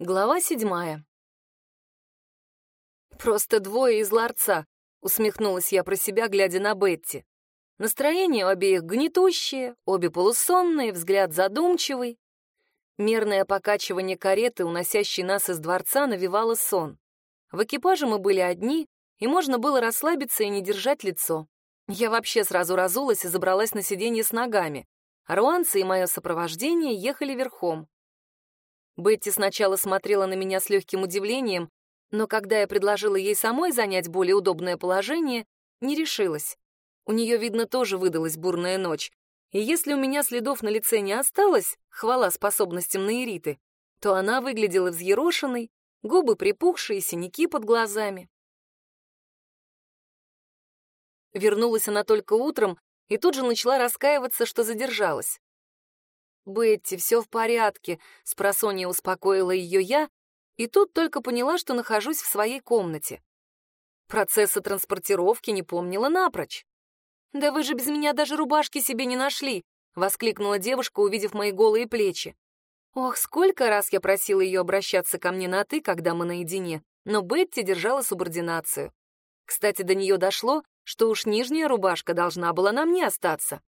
Глава седьмая. «Просто двое из ларца», — усмехнулась я про себя, глядя на Бетти. Настроение у обеих гнетущее, обе полусонные, взгляд задумчивый. Мерное покачивание кареты, уносящей нас из дворца, навевало сон. В экипаже мы были одни, и можно было расслабиться и не держать лицо. Я вообще сразу разулась и забралась на сиденье с ногами. Руанцы и мое сопровождение ехали верхом. Бетти сначала смотрела на меня с легким удивлением, но когда я предложила ей самой занять более удобное положение, не решилась. У нее, видно, тоже выдалась бурная ночь. И если у меня следов на лице не осталось, хвала способностям Наириты, то она выглядела взъерошенной, губы припухшие, синяки под глазами. Вернулась она только утром и тут же начала раскаиваться, что задержалась. «Бетти, все в порядке», — спросонья успокоила ее я, и тут только поняла, что нахожусь в своей комнате. Процесса транспортировки не помнила напрочь. «Да вы же без меня даже рубашки себе не нашли!» — воскликнула девушка, увидев мои голые плечи. Ох, сколько раз я просила ее обращаться ко мне на «ты», когда мы наедине, но Бетти держала субординацию. Кстати, до нее дошло, что уж нижняя рубашка должна была на мне остаться.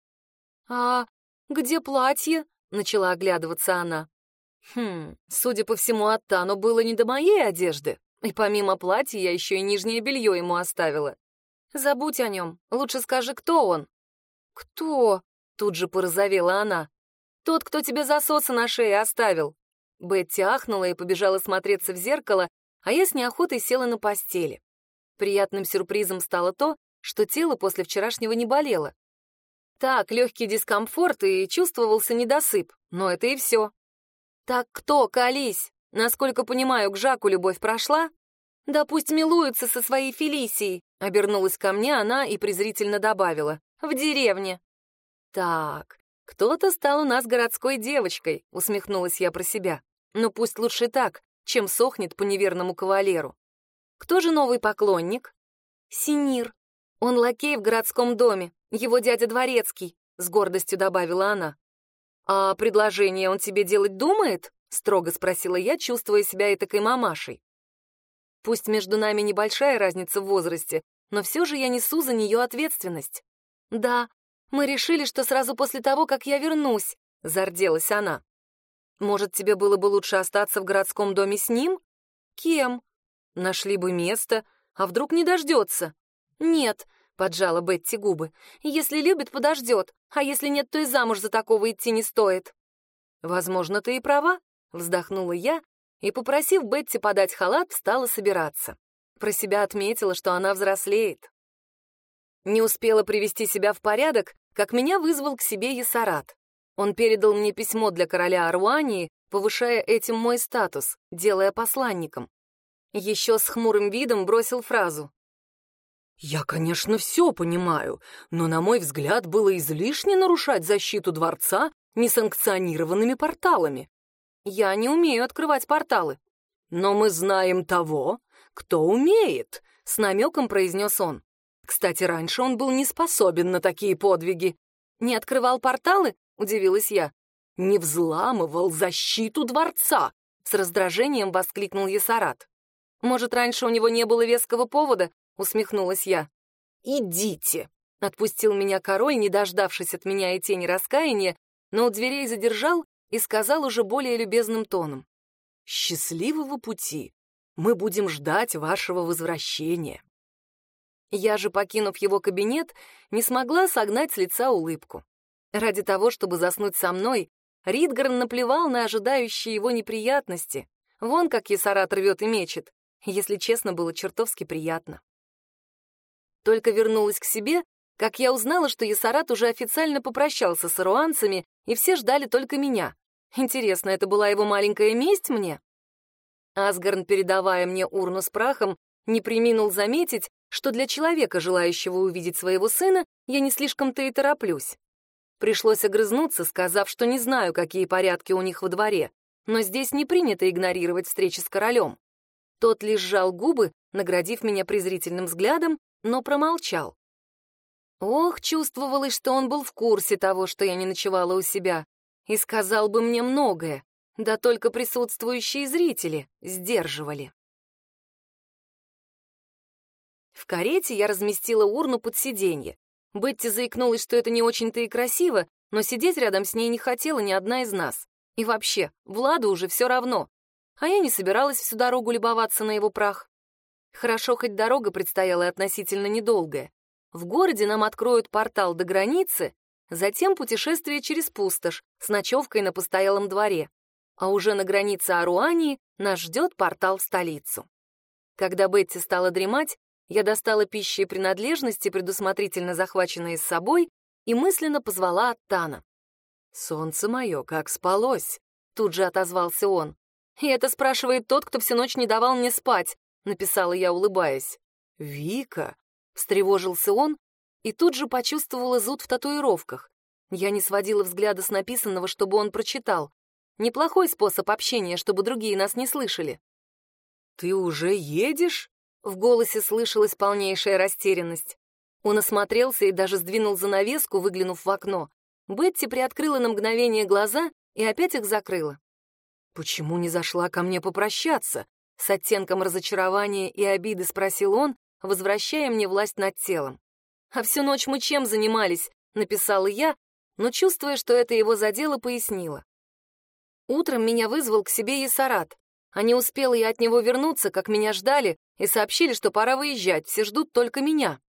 «А где платье?» — начала оглядываться она. Хм, судя по всему, Аттану было не до моей одежды, и помимо платья я еще и нижнее белье ему оставила. Забудь о нем, лучше скажи, кто он. «Кто?» — тут же порозовела она. «Тот, кто тебе засосы на шее оставил». Бетти ахнула и побежала смотреться в зеркало, а я с неохотой села на постели. Приятным сюрпризом стало то, что тело после вчерашнего не болело. Так, легкий дискомфорт и чувствовался недосып, но это и все. Так кто, колись? Насколько понимаю, к Жаку любовь прошла? Да пусть милуется со своей Фелисией, обернулась ко мне она и презрительно добавила. В деревне. Так, кто-то стал у нас городской девочкой, усмехнулась я про себя. Но пусть лучше так, чем сохнет по неверному кавалеру. Кто же новый поклонник? Синир. Он лакей в городском доме, его дядя Дворецкий», — с гордостью добавила она. «А предложение он тебе делать думает?» — строго спросила я, чувствуя себя и такой мамашей. Пусть между нами небольшая разница в возрасте, но все же я несу за нее ответственность. «Да, мы решили, что сразу после того, как я вернусь», — зарделась она. «Может, тебе было бы лучше остаться в городском доме с ним? Кем? Нашли бы место, а вдруг не дождется?» «Нет, поджала Бетти губы. «Если любит, подождет, а если нет, то и замуж за такого идти не стоит». «Возможно, ты и права», — вздохнула я и, попросив Бетти подать халат, стала собираться. Про себя отметила, что она взрослеет. Не успела привести себя в порядок, как меня вызвал к себе Есарат. Он передал мне письмо для короля Аруании, повышая этим мой статус, делая посланником. Еще с хмурым видом бросил фразу «Я, конечно, все понимаю, но, на мой взгляд, было излишне нарушать защиту дворца несанкционированными порталами. Я не умею открывать порталы. Но мы знаем того, кто умеет», — с намеком произнес он. Кстати, раньше он был не способен на такие подвиги. «Не открывал порталы?» — удивилась я. «Не взламывал защиту дворца!» — с раздражением воскликнул Есарат. «Может, раньше у него не было веского повода, усмехнулась я. «Идите!» — отпустил меня король, не дождавшись от меня и тени раскаяния, но у дверей задержал и сказал уже более любезным тоном. «Счастливого пути! Мы будем ждать вашего возвращения!» Я же, покинув его кабинет, не смогла согнать с лица улыбку. Ради того, чтобы заснуть со мной, Ридгарн наплевал на ожидающие его неприятности. Вон как Есарат рвет и мечет. Если честно, было чертовски приятно. Только вернулась к себе, как я узнала, что Ясарат уже официально попрощался с аруанцами, и все ждали только меня. Интересно, это была его маленькая месть мне? Асгарн, передавая мне урну с прахом, не приминул заметить, что для человека, желающего увидеть своего сына, я не слишком-то и тороплюсь. Пришлось огрызнуться, сказав, что не знаю, какие порядки у них во дворе, но здесь не принято игнорировать встречи с королем. Тот лишь сжал губы, наградив меня презрительным взглядом, но промолчал. Ох, чувствовалось, что он был в курсе того, что я не ночевала у себя, и сказал бы мне многое. Да только присутствующие зрители сдерживали. В карете я разместила урну под сиденье. Бетти заикнулась, что это не очень-то и красиво, но сидеть рядом с ней не хотела ни одна из нас. И вообще, Владу уже все равно. А я не собиралась всю дорогу любоваться на его прах. Хорошо, хоть дорога предстояла относительно недолгая. В городе нам откроют портал до границы, затем путешествие через пустошь с ночевкой на постоялом дворе. А уже на границе Аруании нас ждет портал в столицу. Когда Бетти стала дремать, я достала пищи и принадлежности, предусмотрительно захваченные с собой, и мысленно позвала Аттана. «Солнце мое, как спалось!» — тут же отозвался он. «И это спрашивает тот, кто всю ночь не давал мне спать», — написала я, улыбаясь. «Вика!» — встревожился он, и тут же почувствовала зуд в татуировках. Я не сводила взгляда с написанного, чтобы он прочитал. Неплохой способ общения, чтобы другие нас не слышали. «Ты уже едешь?» В голосе слышалась полнейшая растерянность. Он осмотрелся и даже сдвинул занавеску, выглянув в окно. Бетти приоткрыла на мгновение глаза и опять их закрыла. «Почему не зашла ко мне попрощаться?» С оттенком разочарования и обиды спросил он, возвращая мне власть над телом. «А всю ночь мы чем занимались?» — написала я, но, чувствуя, что это его задело, пояснила. Утром меня вызвал к себе Есарат. А не успела я от него вернуться, как меня ждали, и сообщили, что пора выезжать, все ждут только меня.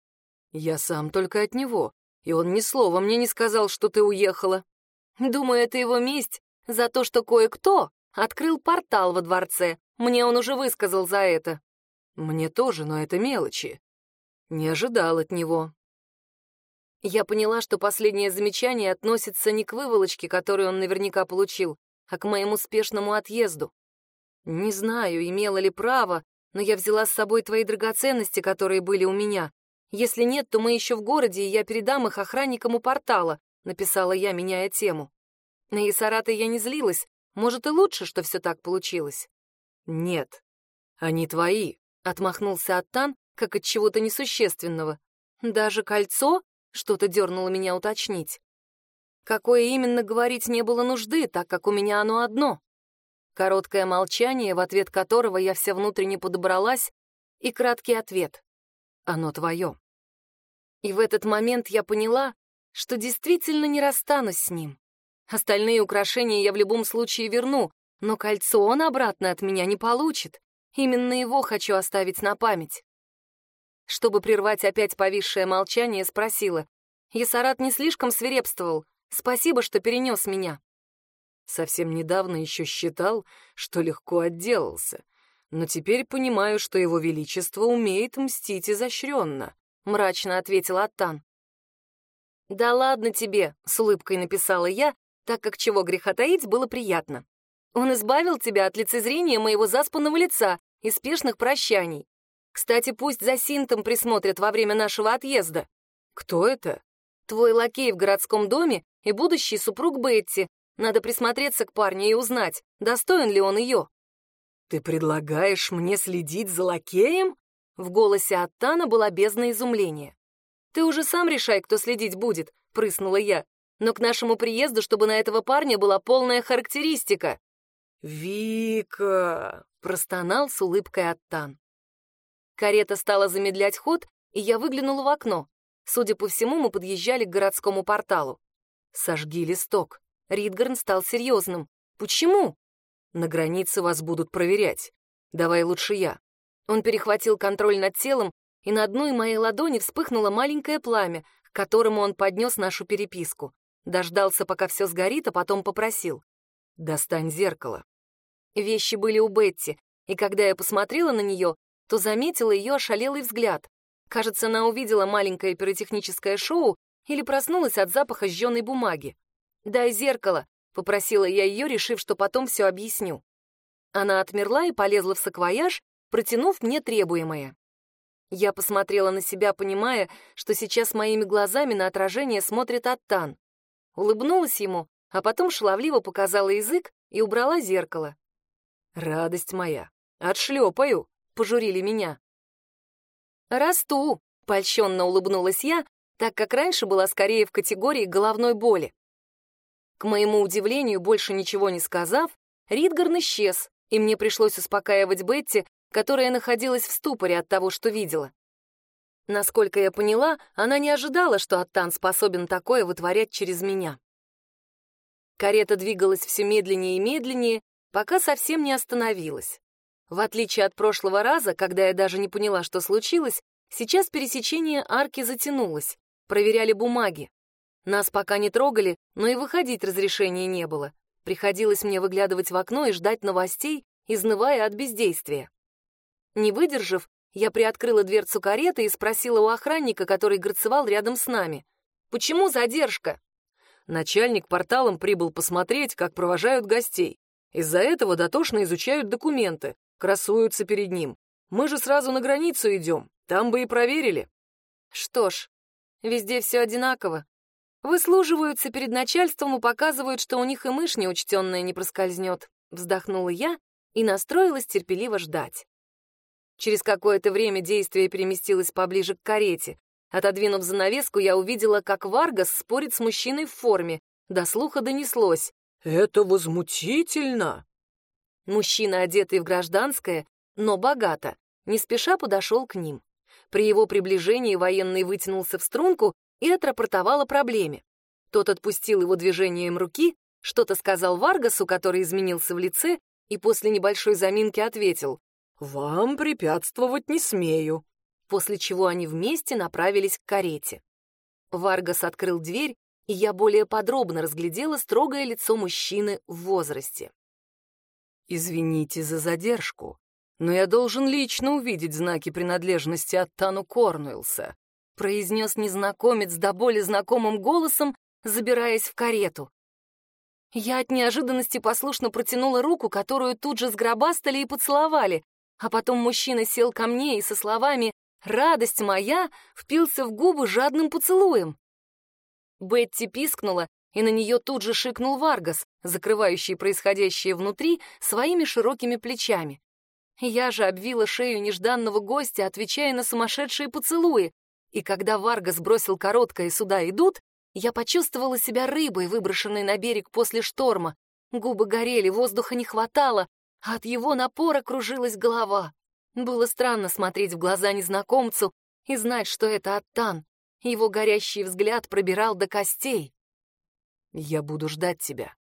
Я сам только от него, и он ни слова мне не сказал, что ты уехала. Думаю, это его месть за то, что кое-кто открыл портал во дворце. Мне он уже высказал за это. Мне тоже, но это мелочи. Не ожидал от него. Я поняла, что последнее замечание относится не к выволочке, которую он наверняка получил, а к моему спешному отъезду. Не знаю, имела ли право, но я взяла с собой твои драгоценности, которые были у меня. Если нет, то мы еще в городе, и я передам их охранникам у портала», — написала я, меняя тему. На Исарата я не злилась. Может, и лучше, что все так получилось. «Нет, они твои», — отмахнулся Аттан, как от чего-то несущественного. «Даже кольцо?» — что-то дернуло меня уточнить. Какое именно говорить не было нужды, так как у меня оно одно. Короткое молчание, в ответ которого я вся внутренне подобралась, и краткий ответ. Оно твое. И в этот момент я поняла, что действительно не расстанусь с ним. Остальные украшения я в любом случае верну, но кольцо он обратно от меня не получит. Именно его хочу оставить на память. Чтобы прервать опять повисшее молчание, спросила. Есарат не слишком свирепствовал. Спасибо, что перенес меня. Совсем недавно еще считал, что легко отделался, но теперь понимаю, что его величество умеет мстить изощренно», — мрачно ответил Аттан. «Да ладно тебе», — с улыбкой написала я, так как чего греха таить было приятно. «Он избавил тебя от лицезрения моего заспанного лица и спешных прощаний. Кстати, пусть за Синтом присмотрят во время нашего отъезда». «Кто это?» «Твой лакей в городском доме и будущий супруг Бетти, надо присмотреться к парню и узнать, достоин ли он ее. «Ты предлагаешь мне следить за лакеем?» В голосе Аттана было бездна изумления. «Ты уже сам решай, кто следить будет», — прыснула я. «Но к нашему приезду, чтобы на этого парня была полная характеристика». «Вика!» — простонал с улыбкой Аттан. Карета стала замедлять ход, и я выглянула в окно. Судя по всему, мы подъезжали к городскому порталу. «Сожги листок», Ридгарн стал серьезным. «Почему?» «На границе вас будут проверять. Давай лучше я». Он перехватил контроль над телом, и на одной моей ладони вспыхнуло маленькое пламя, к которому он поднес нашу переписку. Дождался, пока все сгорит, а потом попросил. «Достань зеркало». Вещи были у Бетти, и когда я посмотрела на нее, то заметила ее ошалелый взгляд. Кажется, она увидела маленькое пиротехническое шоу или проснулась от запаха сжженной бумаги. «Дай зеркало», — попросила я ее, решив, что потом все объясню. Она отмерла и полезла в саквояж, протянув мне требуемое. Я посмотрела на себя, понимая, что сейчас моими глазами на отражение смотрит Аттан. Улыбнулась ему, а потом шаловливо показала язык и убрала зеркало. «Радость моя! Отшлепаю!» — пожурили меня. «Расту!» — польщенно улыбнулась я, так как раньше была скорее в категории головной боли. К моему удивлению, больше ничего не сказав, Ридгарн исчез, и мне пришлось успокаивать Бетти, которая находилась в ступоре от того, что видела. Насколько я поняла, она не ожидала, что Аттан способен такое вытворять через меня. Карета двигалась все медленнее и медленнее, пока совсем не остановилась. В отличие от прошлого раза, когда я даже не поняла, что случилось, сейчас пересечение арки затянулось, проверяли бумаги. Нас пока не трогали, но и выходить разрешения не было. Приходилось мне выглядывать в окно и ждать новостей, изнывая от бездействия. Не выдержав, я приоткрыла дверцу кареты и спросила у охранника, который горцевал рядом с нами. «Почему задержка?» Начальник порталом прибыл посмотреть, как провожают гостей. Из-за этого дотошно изучают документы, красуются перед ним. Мы же сразу на границу идем, там бы и проверили. Что ж, везде все одинаково. Выслуживаются перед начальством и показывают, что у них и мышь неучтенная не проскользнет. Вздохнула я и настроилась терпеливо ждать. Через какое-то время действие переместилось поближе к карете. Отодвинув занавеску, я увидела, как Варгас спорит с мужчиной в форме. До слуха донеслось. «Это возмутительно!» Мужчина, одетый в гражданское, но богато, не спеша подошел к ним. При его приближении военный вытянулся в струнку и отрапортовал о проблеме. Тот отпустил его движением руки, что-то сказал Варгасу, который изменился в лице, и после небольшой заминки ответил «Вам препятствовать не смею», после чего они вместе направились к карете. Варгас открыл дверь, и я более подробно разглядела строгое лицо мужчины в возрасте. «Извините за задержку, но я должен лично увидеть знаки принадлежности от Тану Корнуэлса», произнес незнакомец до боли знакомым голосом, забираясь в карету. Я от неожиданности послушно протянула руку, которую тут же сгробастали и поцеловали, а потом мужчина сел ко мне и со словами «Радость моя!» впился в губы жадным поцелуем. Бетти пискнула, и на нее тут же шикнул Варгас, закрывающий происходящее внутри своими широкими плечами. Я же обвила шею нежданного гостя, отвечая на сумасшедшие поцелуи, и когда Варгас бросил короткое «сюда идут», я почувствовала себя рыбой, выброшенной на берег после шторма. Губы горели, воздуха не хватало, от его напора кружилась голова. Было странно смотреть в глаза незнакомцу и знать, что это Аттан. Его горящий взгляд пробирал до костей. «Я буду ждать тебя».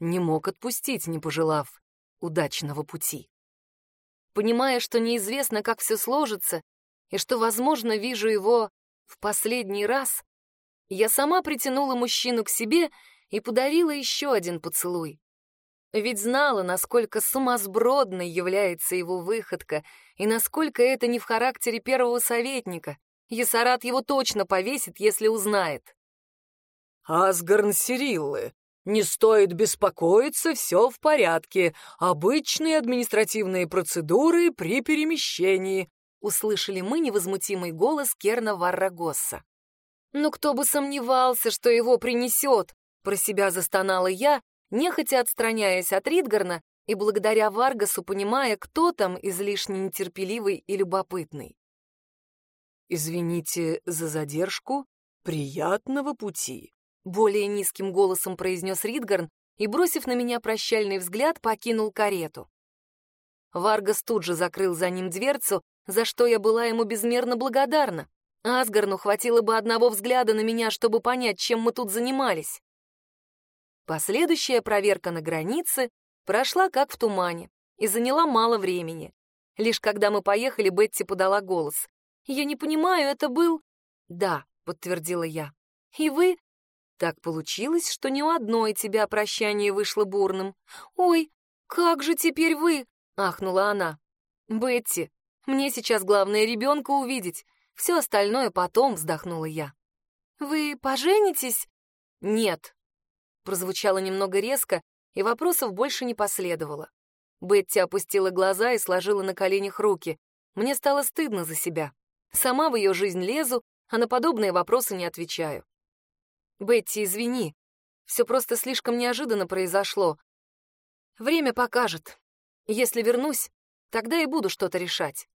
Не мог отпустить, не пожелав удачного пути. Понимая, что неизвестно, как все сложится, и что, возможно, вижу его в последний раз, я сама притянула мужчину к себе и подарила еще один поцелуй. Ведь знала, насколько сумасбродной является его выходка и насколько это не в характере первого советника. Есарат его точно повесит, если узнает. «Асгарн Сириллы, не стоит беспокоиться, все в порядке. Обычные административные процедуры при перемещении», услышали мы невозмутимый голос Керна Варрагосса. «Ну кто бы сомневался, что его принесет!» Про себя застонала я, нехотя отстраняясь от Ридгарна и благодаря Варгасу понимая, кто там излишне нетерпеливый и любопытный. «Извините за задержку. Приятного пути!» Более низким голосом произнес Ридгарн и, бросив на меня прощальный взгляд, покинул карету. Варгас тут же закрыл за ним дверцу, за что я была ему безмерно благодарна. Асгарну хватило бы одного взгляда на меня, чтобы понять, чем мы тут занимались. Последующая проверка на границе прошла как в тумане и заняла мало времени. Лишь когда мы поехали, Бетти подала голос. «Я не понимаю, это был...» «Да», — подтвердила я. «И вы...» «Так получилось, что ни у одной тебя прощание вышло бурным. Ой, как же теперь вы?» — ахнула она. «Бетти, мне сейчас главное ребенка увидеть. Все остальное потом», — вздохнула я. «Вы поженитесь?» «Нет», прозвучало немного резко, и вопросов больше не последовало. Бетти опустила глаза и сложила на коленях руки. Мне стало стыдно за себя. Сама в ее жизнь лезу, а на подобные вопросы не отвечаю. «Бетти, извини. Все просто слишком неожиданно произошло. Время покажет. Если вернусь, тогда и буду что-то решать».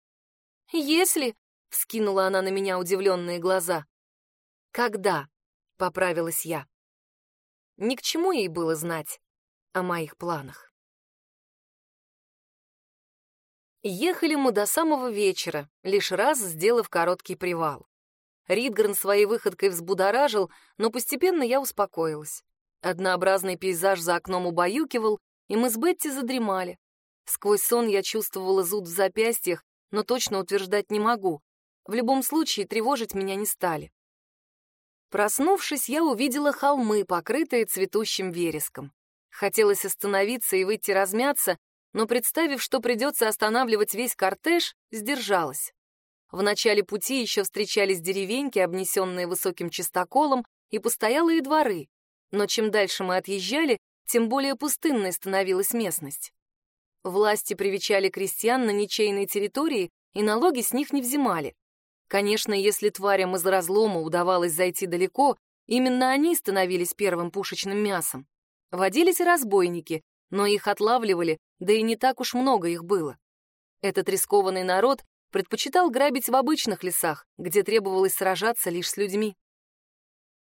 «Если...» — вскинула она на меня удивленные глаза. «Когда?» — поправилась я. Ни к чему ей было знать о моих планах. Ехали мы до самого вечера, лишь раз сделав короткий привал. Ридгарн своей выходкой взбудоражил, но постепенно я успокоилась. Однообразный пейзаж за окном убаюкивал, и мы с Бетти задремали. Сквозь сон я чувствовала зуд в запястьях, но точно утверждать не могу. В любом случае, тревожить меня не стали. Проснувшись, я увидела холмы, покрытые цветущим вереском. Хотелось остановиться и выйти размяться, но, представив, что придется останавливать весь кортеж, сдержалась. В начале пути еще встречались деревеньки, обнесенные высоким чистоколом, и постоялые дворы, но чем дальше мы отъезжали, тем более пустынной становилась местность. Власти привечали крестьян на ничейной территории и налоги с них не взимали. Конечно, если тварям из разлома удавалось зайти далеко, именно они становились первым пушечным мясом. Водились разбойники, но их отлавливали, да и не так уж много их было. Этот рискованный народ предпочитал грабить в обычных лесах, где требовалось сражаться лишь с людьми.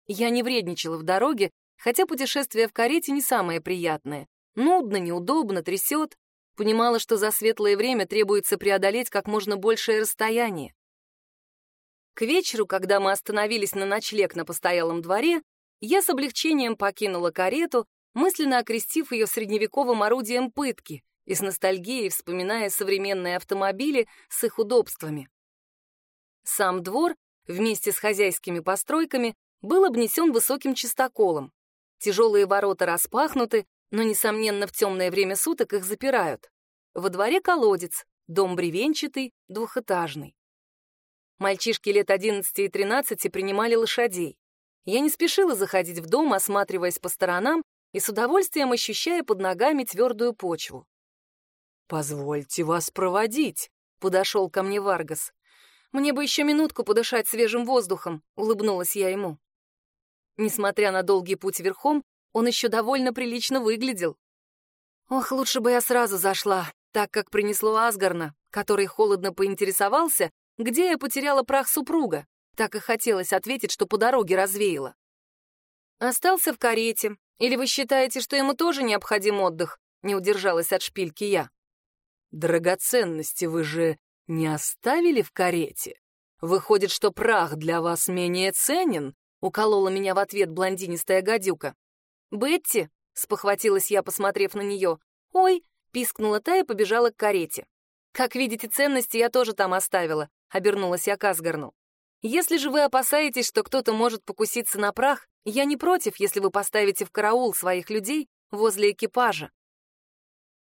Я не вредничала в дороге, хотя путешествие в карете не самое приятное. Нудно, неудобно, трясет. Понимала, что за светлое время требуется преодолеть как можно большее расстояние. К вечеру, когда мы остановились на ночлег на постоялом дворе, я с облегчением покинула карету, мысленно окрестив ее средневековым орудием пытки, и с ностальгией вспоминая современные автомобили с их удобствами. Сам двор, вместе с хозяйскими постройками, был обнесен высоким чистоколом. Тяжелые ворота распахнуты, но, несомненно, в темное время суток их запирают. Во дворе колодец, дом бревенчатый, двухэтажный. Мальчишки лет 11 и 13 принимали лошадей. Я не спешила заходить в дом, осматриваясь по сторонам и с удовольствием ощущая под ногами твердую почву. «Позвольте вас проводить», — подошел ко мне Варгас. «Мне бы еще минутку подышать свежим воздухом», — улыбнулась я ему. Несмотря на долгий путь верхом, он еще довольно прилично выглядел. Ох, лучше бы я сразу зашла, так как принесло Асгарна, который холодно поинтересовался, где я потеряла прах супруга. Так и хотелось ответить, что по дороге развеяла. Остался в карете. Или вы считаете, что ему тоже необходим отдых? Не удержалась от шпильки я. Драгоценности вы же не оставили в карете? Выходит, что прах для вас менее ценен? Уколола меня в ответ блондинистая гадюка. «Бетти!» — спохватилась я, посмотрев на нее. «Ой!» — пискнула та и побежала к карете. «Как видите, ценности я тоже там оставила», — обернулась я к Асгарну. «Если же вы опасаетесь, что кто-то может покуситься на прах, я не против, если вы поставите в караул своих людей возле экипажа».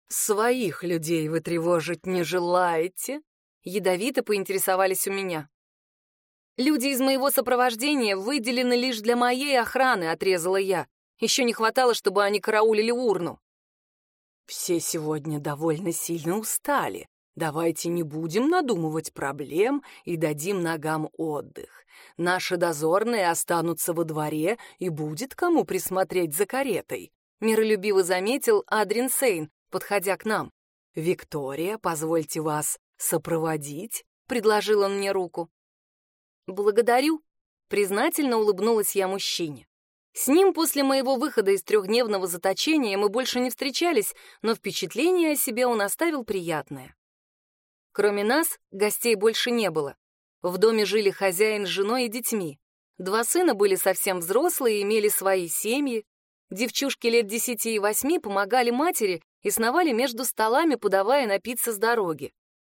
«Своих людей вы тревожить не желаете?» Ядовито поинтересовались у меня. «Люди из моего сопровождения выделены лишь для моей охраны», — отрезала я. Еще не хватало, чтобы они караулили урну. «Все сегодня довольно сильно устали. Давайте не будем надумывать проблем и дадим ногам отдых. Наши дозорные останутся во дворе, и будет кому присмотреть за каретой», — миролюбиво заметил Адрин Сейн, подходя к нам. «Виктория, позвольте вас сопроводить?» — предложил он мне руку. «Благодарю», — признательно улыбнулась я мужчине. С ним после моего выхода из трехдневного заточения мы больше не встречались, но впечатление о себе он оставил приятное. Кроме нас, гостей больше не было. В доме жили хозяин с женой и детьми. Два сына были совсем взрослые и имели свои семьи. Девчушки лет десяти и восьми помогали матери и сновали между столами, подавая напиться с дороги.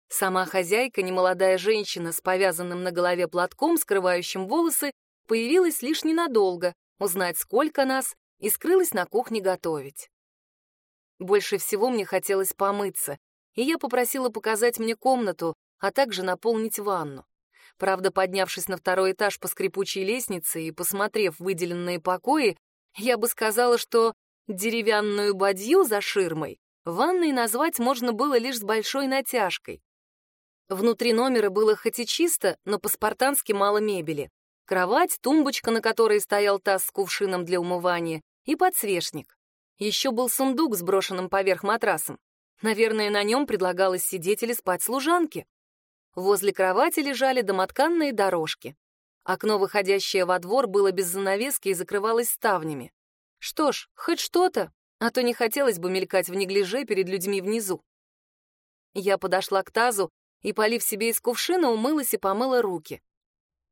Сама хозяйка, немолодая женщина с повязанным на голове платком, скрывающим волосы, появилась лишь ненадолго, узнать, сколько нас, и скрылась на кухне готовить. Больше всего мне хотелось помыться, и я попросила показать мне комнату, а также наполнить ванну. Правда, поднявшись на второй этаж по скрипучей лестнице и посмотрев выделенные покои, я бы сказала, что Деревянную бадью за ширмой ванной назвать можно было лишь с большой натяжкой. Внутри номера было хоть и чисто, но по-спартански мало мебели. Кровать, тумбочка, на которой стоял таз с кувшином для умывания, и подсвечник. Еще был сундук, сброшенным поверх матрасом. Наверное, на нем предлагалось сидеть или спать служанке. Возле кровати лежали домотканные дорожки. Окно, выходящее во двор, было без занавески и закрывалось ставнями. Что ж, хоть что-то, а то не хотелось бы мелькать в неглиже перед людьми внизу. Я подошла к тазу и, полив себе из кувшина, умылась и помыла руки.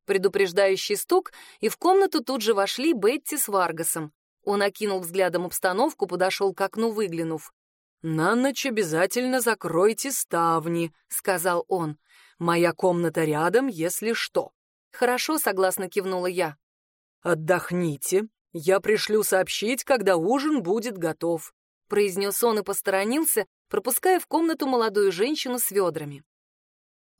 Предупреждающий стук, и в комнату тут же вошли Бетти с Варгасом. Он окинул взглядом обстановку, подошел к окну, выглянув. «На ночь обязательно закройте ставни», — сказал он. «Моя комната рядом, если что». «Хорошо», — согласно кивнула я. «Отдохните. Я пришлю сообщить, когда ужин будет готов», — произнес он и посторонился, пропуская в комнату молодую женщину с ведрами.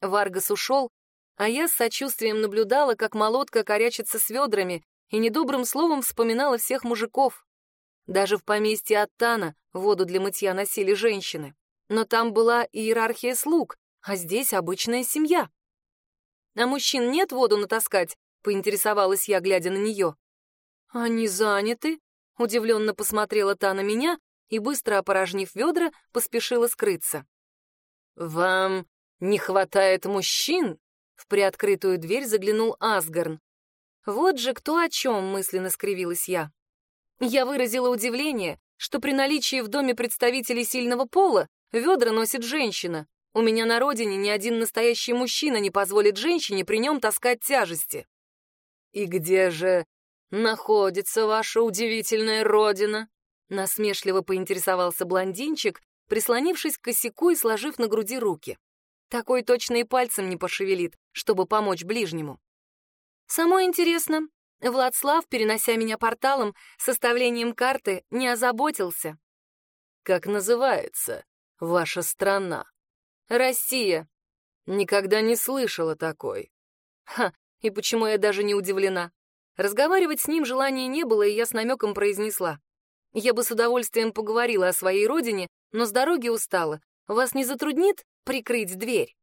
Варгас ушел, а я с сочувствием наблюдала, как молотка корячится с ведрами, и недобрым словом вспоминала всех мужиков. Даже в поместье Аттана воду для мытья носили женщины. Но там была иерархия слуг, а здесь обычная семья. «А мужчин нет воду натаскать?» — поинтересовалась я, глядя на нее. «Они заняты?» — удивленно посмотрела та на меня и, быстро опорожнив ведра, поспешила скрыться. «Вам не хватает мужчин?» В приоткрытую дверь заглянул Асгарн. Вот же кто о чем мысленно скривилась я. Я выразила удивление, что при наличии в доме представителей сильного пола ведра носит женщина. У меня на родине ни один настоящий мужчина не позволит женщине при нем таскать тяжести. «И где же находится ваша удивительная родина?» Насмешливо поинтересовался блондинчик, прислонившись к косяку и сложив на груди руки. Такой точно и пальцем не пошевелит, чтобы помочь ближнему. Самое интересно, Владслав, перенося меня порталом, составлением карты не озаботился. «Как называется ваша страна?» «Россия». «Никогда не слышала такой». «Ха, и почему я даже не удивлена?» Разговаривать с ним желания не было, и я с намеком произнесла. «Я бы с удовольствием поговорила о своей родине, но с дороги устала. Вас не затруднит прикрыть дверь?»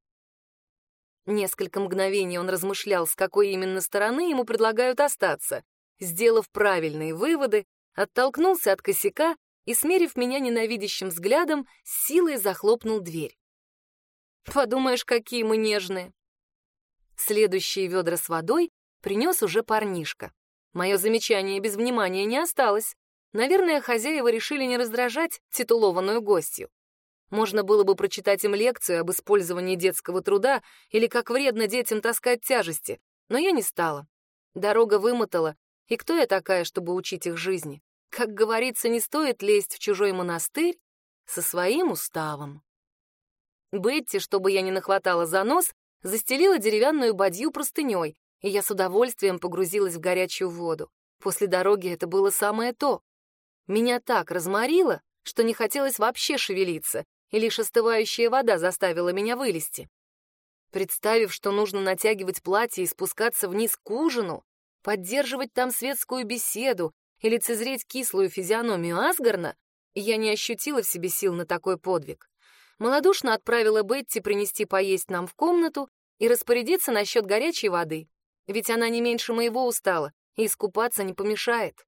Несколько мгновений он размышлял, с какой именно стороны ему предлагают остаться. Сделав правильные выводы, оттолкнулся от косяка и, смерив меня ненавидящим взглядом, силой захлопнул дверь. «Подумаешь, какие мы нежные!» Следующие ведра с водой принес уже парнишка. Мое замечание без внимания не осталось. Наверное, хозяева решили не раздражать титулованную гостью. Можно было бы прочитать им лекцию об использовании детского труда или как вредно детям таскать тяжести, но я не стала. Дорога вымотала, и кто я такая, чтобы учить их жизни? Как говорится, не стоит лезть в чужой монастырь со своим уставом. Бетти, чтобы я не нахватала за нос, застелила деревянную бадью простыней, и я с удовольствием погрузилась в горячую воду. После дороги это было самое то. Меня так разморило, что не хотелось вообще шевелиться, и лишь остывающая вода заставила меня вылезти. Представив, что нужно натягивать платье и спускаться вниз к ужину, поддерживать там светскую беседу и лицезреть кислую физиономию Асгарна, я не ощутила в себе сил на такой подвиг. Молодушно отправила Бетти принести поесть нам в комнату и распорядиться насчет горячей воды, ведь она не меньше моего устала и искупаться не помешает.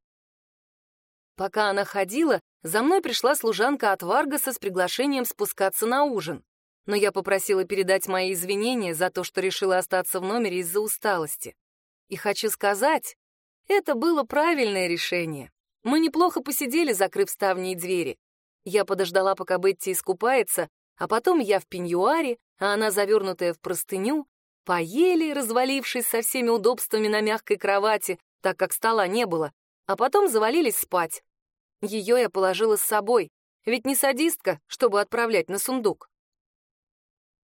Пока она ходила, за мной пришла служанка от Варгаса с приглашением спускаться на ужин. Но я попросила передать мои извинения за то, что решила остаться в номере из-за усталости. И хочу сказать, это было правильное решение. Мы неплохо посидели, закрыв ставни и двери. Я подождала, пока Бетти искупается, а потом я в пеньюаре, а она завернутая в простыню, поели, развалившись со всеми удобствами на мягкой кровати, так как стола не было, а потом завалились спать. Ее я положила с собой, ведь не садистка, чтобы отправлять на сундук.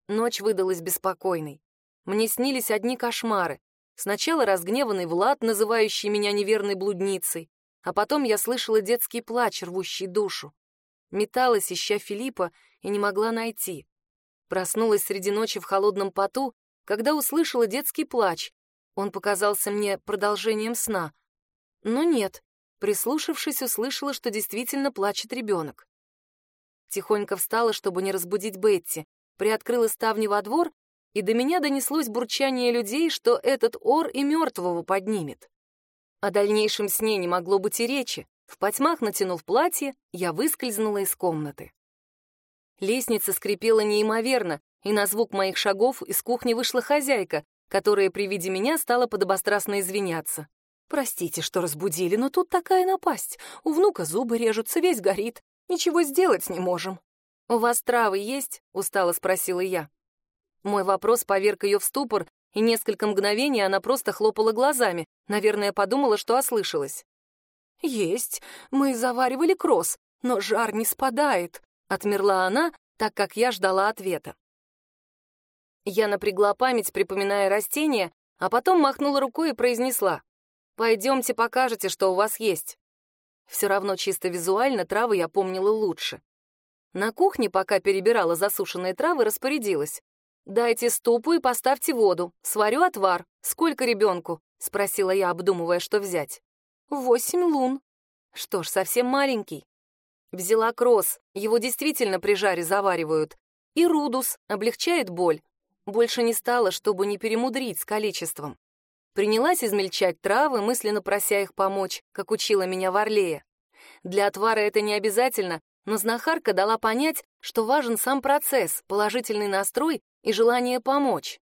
Ночь выдалась беспокойной. Мне снились одни кошмары. Сначала разгневанный Влад, называющий меня неверной блудницей, а потом я слышала детский плач, рвущий душу. Металась, ища Филиппа, и не могла найти. Проснулась среди ночи в холодном поту, когда услышала детский плач. Он показался мне продолжением сна. Но нет, Прислушавшись, услышала, что действительно плачет ребенок. Тихонько встала, чтобы не разбудить Бетти, приоткрыла ставни во двор, и до меня донеслось бурчание людей, что этот ор и мертвого поднимет. О дальнейшем сне не могло быть и речи. В потьмах, натянув платье, я выскользнула из комнаты. Лестница скрипела неимоверно, и на звук моих шагов из кухни вышла хозяйка, которая при виде меня стала подобострастно извиняться. Простите, что разбудили, но тут такая напасть. У внука зубы режутся, весь горит. Ничего сделать не можем. «У вас травы есть?» — устало спросила я. Мой вопрос поверг ее в ступор, и несколько мгновений она просто хлопала глазами, наверное, подумала, что ослышалась. «Есть. Мы заваривали кросс, но жар не спадает», — отмерла она, так как я ждала ответа. Я напрягла память, припоминая растения, а потом махнула рукой и произнесла. «Пойдемте покажете, что у вас есть». Все равно чисто визуально травы я помнила лучше. На кухне, пока перебирала засушенные травы, распорядилась. «Дайте ступу и поставьте воду. Сварю отвар. Сколько ребенку?» — спросила я, обдумывая, что взять. «Восемь лун». Что ж, совсем маленький. Взяла кросс, его действительно при жаре заваривают. И рудус, облегчает боль. Больше не стало, чтобы не перемудрить с количеством. Принялась измельчать травы, мысленно прося их помочь, как учила меня Варлея. Для отвара это не обязательно, но знахарка дала понять, что важен сам процесс, положительный настрой и желание помочь.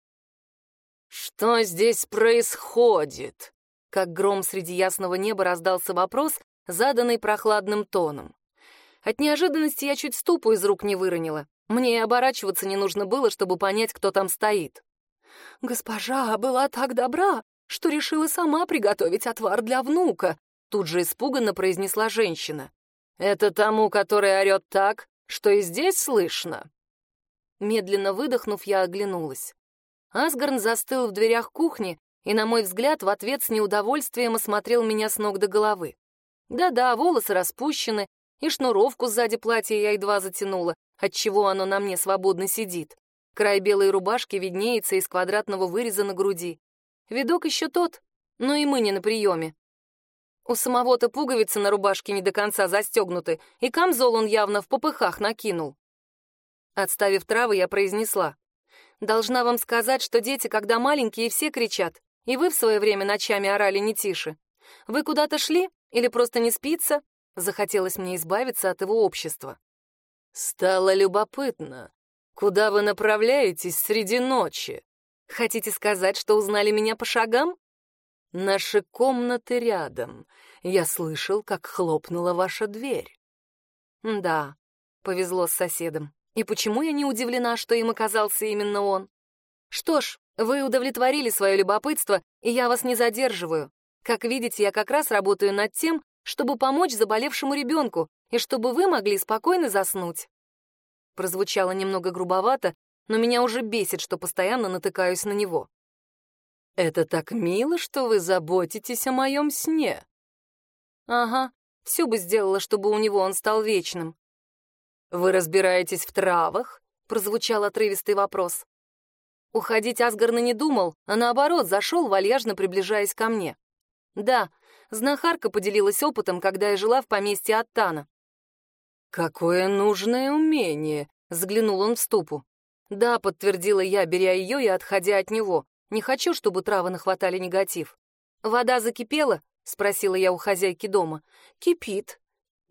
«Что здесь происходит?» Как гром среди ясного неба раздался вопрос, заданный прохладным тоном. От неожиданности я чуть ступу из рук не выронила. Мне и оборачиваться не нужно было, чтобы понять, кто там стоит. «Госпожа была так добра, что решила сама приготовить отвар для внука», тут же испуганно произнесла женщина. «Это тому, который орет так, что и здесь слышно?» Медленно выдохнув, я оглянулась. Асгарн застыл в дверях кухни и, на мой взгляд, в ответ с неудовольствием осмотрел меня с ног до головы. Да-да, волосы распущены, и шнуровку сзади платья я едва затянула, отчего оно на мне свободно сидит. Край белой рубашки виднеется из квадратного выреза на груди. Видок еще тот, но и мы не на приеме. У самого-то пуговицы на рубашке не до конца застегнуты, и камзол он явно в попыхах накинул. Отставив травы, я произнесла. «Должна вам сказать, что дети, когда маленькие, все кричат, и вы в свое время ночами орали не тише. Вы куда-то шли или просто не спится?» Захотелось мне избавиться от его общества. «Стало любопытно. Куда вы направляетесь среди ночи?» «Хотите сказать, что узнали меня по шагам?» «Наши комнаты рядом. Я слышал, как хлопнула ваша дверь». «Да, повезло с соседом. И почему я не удивлена, что им оказался именно он? Что ж, вы удовлетворили свое любопытство, и я вас не задерживаю. Как видите, я как раз работаю над тем, чтобы помочь заболевшему ребенку и чтобы вы могли спокойно заснуть. Прозвучало немного грубовато, но меня уже бесит, что постоянно натыкаюсь на него. «Это так мило, что вы заботитесь о моем сне». «Ага, все бы сделала, чтобы у него он стал вечным». «Вы разбираетесь в травах?» — прозвучал отрывистый вопрос. Уходить Асгарна не думал, а наоборот зашел, вальяжно приближаясь ко мне. Да, знахарка поделилась опытом, когда я жила в поместье Аттана. «Какое нужное умение!» — взглянул он в ступу. «Да», — подтвердила я, беря ее и отходя от него. «Не хочу, чтобы травы нахватали негатив». «Вода закипела?» — спросила я у хозяйки дома. «Кипит»,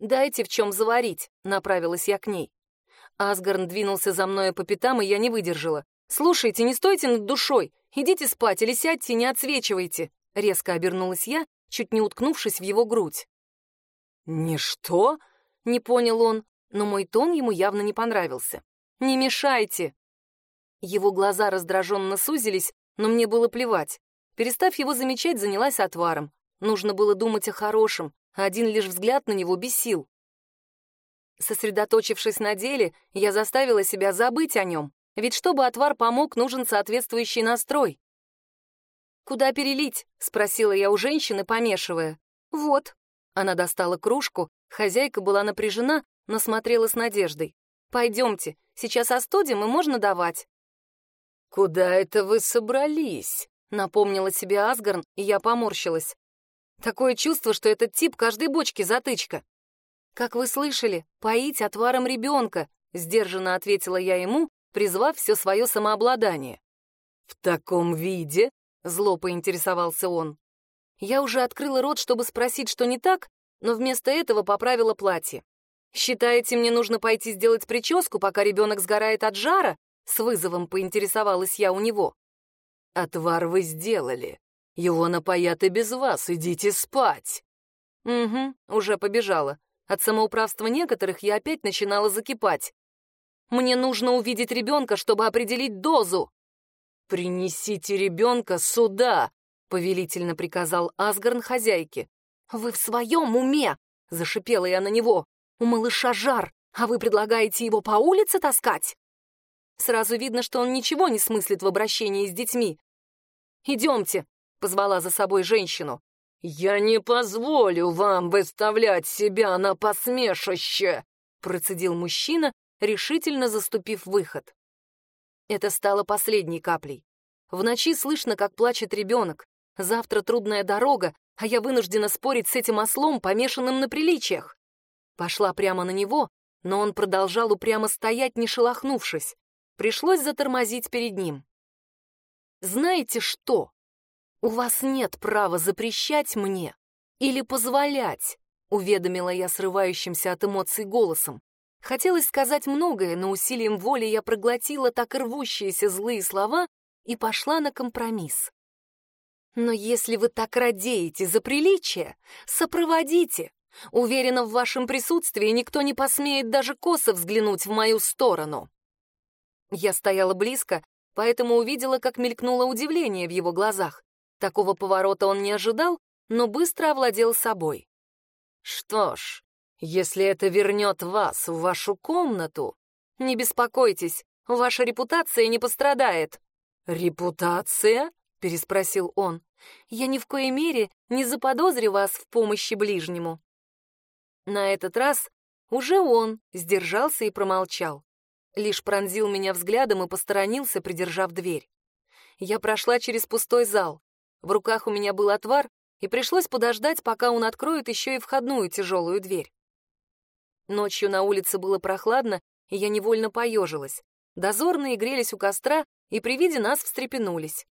«Дайте в чем заварить», — направилась я к ней. Асгарн двинулся за мной по пятам, и я не выдержала. «Слушайте, не стойте над душой! Идите спать или сядьте, не отсвечивайте!» Резко обернулась я, чуть не уткнувшись в его грудь. «Ничто?» — не понял он, но мой тон ему явно не понравился. «Не мешайте!» Его глаза раздраженно сузились, но мне было плевать. Перестав его замечать, занялась отваром. Нужно было думать о хорошем, один лишь взгляд на него бесил. Сосредоточившись на деле, я заставила себя забыть о нем, ведь чтобы отвар помог, нужен соответствующий настрой. «Куда перелить?» — спросила я у женщины, помешивая. «Вот». Она достала кружку, хозяйка была напряжена, но смотрела с надеждой. «Пойдемте, сейчас остудим и можно давать». «Куда это вы собрались?» — напомнила себе Асгарн, и я поморщилась. Такое чувство, что этот тип каждой бочки затычка. «Как вы слышали, поить отваром ребенка», — сдержанно ответила я ему, призвав все свое самообладание. «В таком виде?» — зло поинтересовался он. Я уже открыла рот, чтобы спросить, что не так, но вместо этого поправила платье. «Считаете, мне нужно пойти сделать прическу, пока ребенок сгорает от жара?» С вызовом поинтересовалась я у него. «Отвар вы сделали. Его напоят и без вас, идите спать!» «Угу, уже побежала. От самоуправства некоторых я опять начинала закипать. Мне нужно увидеть ребенка, чтобы определить дозу. «Принесите ребенка сюда!» — повелительно приказал Асгарн хозяйке. «Вы в своем уме?» — зашипела я на него. «У малыша жар, а вы предлагаете его по улице таскать?» Сразу видно, что он ничего не смыслит в обращении с детьми. «Идемте», — позвала за собой женщину. «Я не позволю вам выставлять себя на посмешище», — процедил мужчина, решительно заступив выход. Это стало последней каплей. В ночи слышно, как плачет ребенок. Завтра трудная дорога, а я вынуждена спорить с этим ослом, помешанным на приличиях. Пошла прямо на него, но он продолжал упрямо стоять, не шелохнувшись. Пришлось затормозить перед ним. «Знаете что? У вас нет права запрещать мне или позволять», — уведомила я срывающимся от эмоций голосом. Хотелось сказать многое, но усилием воли я проглотила так рвущиеся злые слова и пошла на компромисс. Но если вы так радеете за приличие, сопроводите. Уверена, в вашем присутствии никто не посмеет даже косо взглянуть в мою сторону. Я стояла близко, поэтому увидела, как мелькнуло удивление в его глазах. Такого поворота он не ожидал, но быстро овладел собой. «Что ж, если это вернет вас в вашу комнату...» «Не беспокойтесь, ваша репутация не пострадает». «Репутация?» — переспросил он. «Я ни в коей мере не заподозрю вас в помощи ближнему». На этот раз уже он сдержался и промолчал лишь пронзил меня взглядом и посторонился, придержав дверь. Я прошла через пустой зал. В руках у меня был отвар, и пришлось подождать, пока он откроет еще и входную тяжелую дверь. Ночью на улице было прохладно, и я невольно поежилась. Дозорные грелись у костра и при виде нас встрепенулись.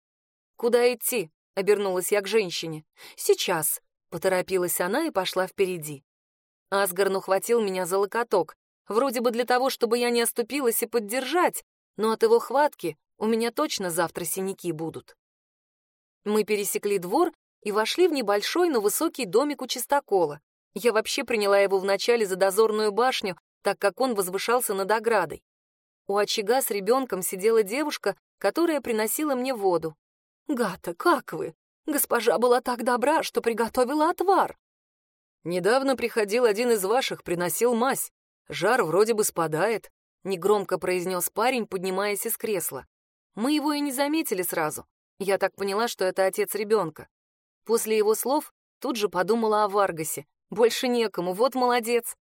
«Куда идти?» — обернулась я к женщине. «Сейчас», — поторопилась она и пошла впереди. Асгарн ухватил меня за локоток. Вроде бы для того, чтобы я не оступилась и поддержать, но от его хватки у меня точно завтра синяки будут. Мы пересекли двор и вошли в небольшой, но высокий домик у чистокола. Я вообще приняла его вначале за дозорную башню, так как он возвышался над оградой. У очага с ребенком сидела девушка, которая приносила мне воду. «Гата, как вы? Госпожа была так добра, что приготовила отвар». «Недавно приходил один из ваших, приносил мазь. Жар вроде бы спадает», — негромко произнес парень, поднимаясь из кресла. Мы его и не заметили сразу. Я так поняла, что это отец ребенка. После его слов тут же подумала о Варгасе. Больше некому, вот молодец.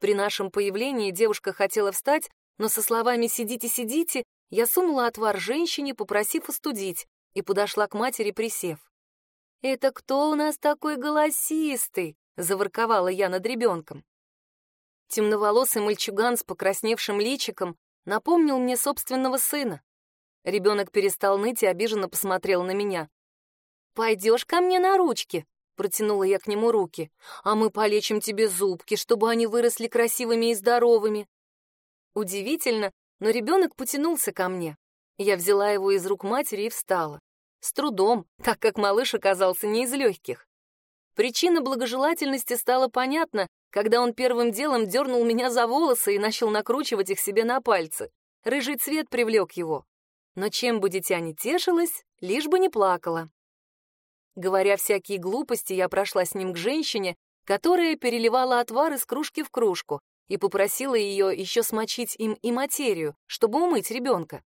При нашем появлении девушка хотела встать, но со словами «сидите, сидите» я сунула отвар женщине, попросив остудить, и подошла к матери, присев. «Это кто у нас такой голосистый?» — заворковала я над ребенком. Темноволосый мальчуган с покрасневшим личиком напомнил мне собственного сына. Ребенок перестал ныть и обиженно посмотрел на меня. «Пойдешь ко мне на ручки?» — протянула я к нему руки. «А мы полечим тебе зубки, чтобы они выросли красивыми и здоровыми». Удивительно, но ребенок потянулся ко мне. Я взяла его из рук матери и встала. С трудом, так как малыш оказался не из легких. Причина благожелательности стала понятна, когда он первым делом дернул меня за волосы и начал накручивать их себе на пальцы. Рыжий цвет привлек его. Но чем бы дитя не тешилось, лишь бы не плакала. Говоря всякие глупости, я прошла с ним к женщине, которая переливала отвар из кружки в кружку и попросила ее еще смочить им и материю, чтобы умыть ребенка.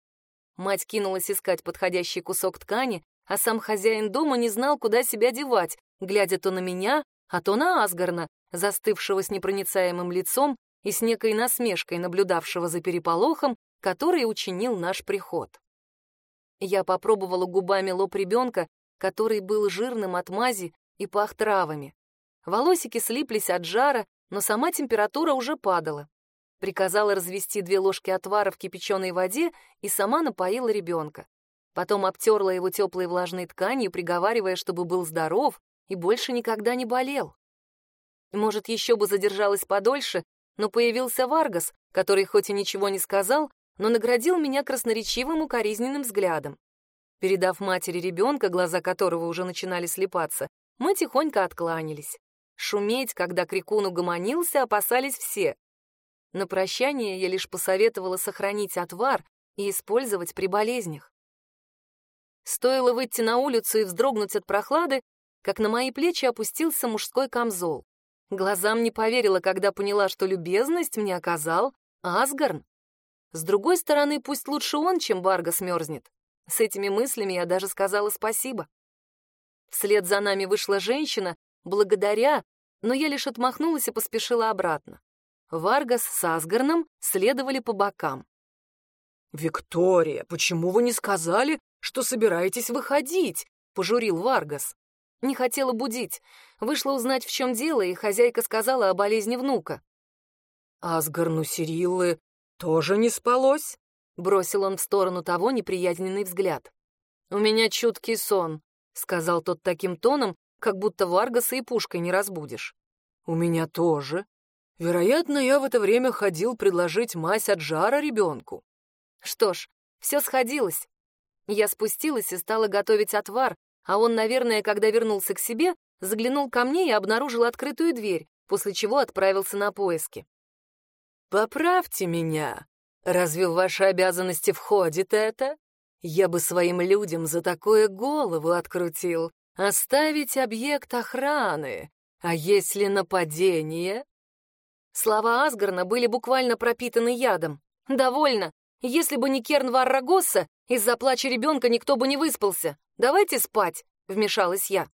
Мать кинулась искать подходящий кусок ткани, а сам хозяин дома не знал, куда себя девать, глядя то на меня, а то на Асгарна, застывшего с непроницаемым лицом и с некой насмешкой наблюдавшего за переполохом, который учинил наш приход. Я попробовала губами лоб ребенка, который был жирным от мази и пах травами. Волосики слиплись от жара, но сама температура уже падала. Приказала развести две ложки отвара в кипяченой воде и сама напоила ребенка. Потом обтерла его теплой влажной тканью, приговаривая, чтобы был здоров и больше никогда не болел. Может, еще бы задержалась подольше, но появился Варгас, который хоть и ничего не сказал, но наградил меня красноречивым укоризненным взглядом. Передав матери ребенка, глаза которого уже начинали слепаться, мы тихонько откланялись. Шуметь, когда крикун угомонился, опасались все. На прощание я лишь посоветовала сохранить отвар и использовать при болезнях. Стоило выйти на улицу и вздрогнуть от прохлады, как на мои плечи опустился мужской камзол. Глазам не поверила, когда поняла, что любезность мне оказал Асгарн. С другой стороны, пусть лучше он, чем Варгас мерзнет. С этими мыслями я даже сказала спасибо. Вслед за нами вышла женщина, благодаря, но я лишь отмахнулась и поспешила обратно. Варгас с Асгарном следовали по бокам. «Виктория, почему вы не сказали, что собираетесь выходить?» — пожурил Варгас. Не хотела будить. Вышла узнать, в чем дело, и хозяйка сказала о болезни внука. «Асгарну Сириллы тоже не спалось?» — бросил он в сторону того неприязненный взгляд. «У меня чуткий сон», — сказал тот таким тоном, как будто Варгаса и пушкой не разбудишь. «У меня тоже. Вероятно, я в это время ходил предложить мазь от жара ребенку». Что ж, все сходилось. Я спустилась и стала готовить отвар, а он, наверное, когда вернулся к себе, заглянул ко мне и обнаружил открытую дверь, после чего отправился на поиски. «Поправьте меня. Разве в ваши обязанности входит это? Я бы своим людям за такое голову открутил. Оставить объект охраны. А если нападение?» Слова Асгарна были буквально пропитаны ядом. «Довольно. Если бы не Керн Варрагоса, из-за плача ребенка никто бы не выспался. Давайте спать», — вмешалась я.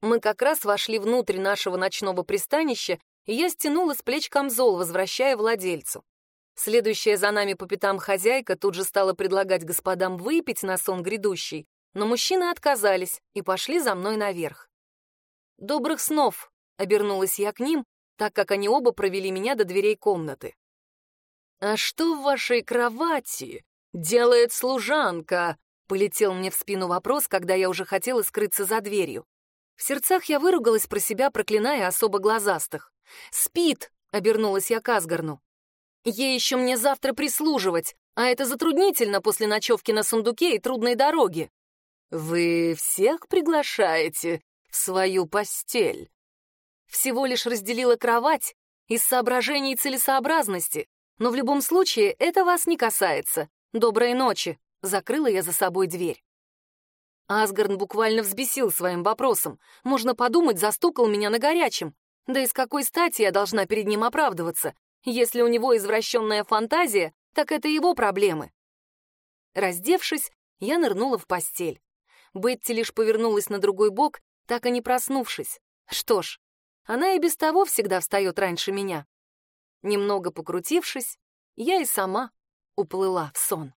Мы как раз вошли внутрь нашего ночного пристанища, и я стянула с плеч камзол, возвращая владельцу. Следующая за нами по пятам хозяйка тут же стала предлагать господам выпить на сон грядущий, но мужчины отказались и пошли за мной наверх. «Добрых снов!» — обернулась я к ним, так как они оба провели меня до дверей комнаты. «А что в вашей кровати делает служанка?» — полетел мне в спину вопрос, когда я уже хотела скрыться за дверью. В сердцах я выругалась про себя, проклиная особо глазастых. «Спит!» — обернулась я к Асгарну. «Ей еще мне завтра прислуживать, а это затруднительно после ночевки на сундуке и трудной дороги». «Вы всех приглашаете в свою постель?» Всего лишь разделила кровать из соображений целесообразности. Но в любом случае это вас не касается. Доброй ночи!» Закрыла я за собой дверь. Асгарн буквально взбесил своим вопросом. Можно подумать, застукал меня на горячем. Да и с какой стати я должна перед ним оправдываться? Если у него извращенная фантазия, так это его проблемы. Раздевшись, я нырнула в постель. Бетти лишь повернулась на другой бок, так и не проснувшись. Что ж, она и без того всегда встает раньше меня. Немного покрутившись, я и сама уплыла в сон.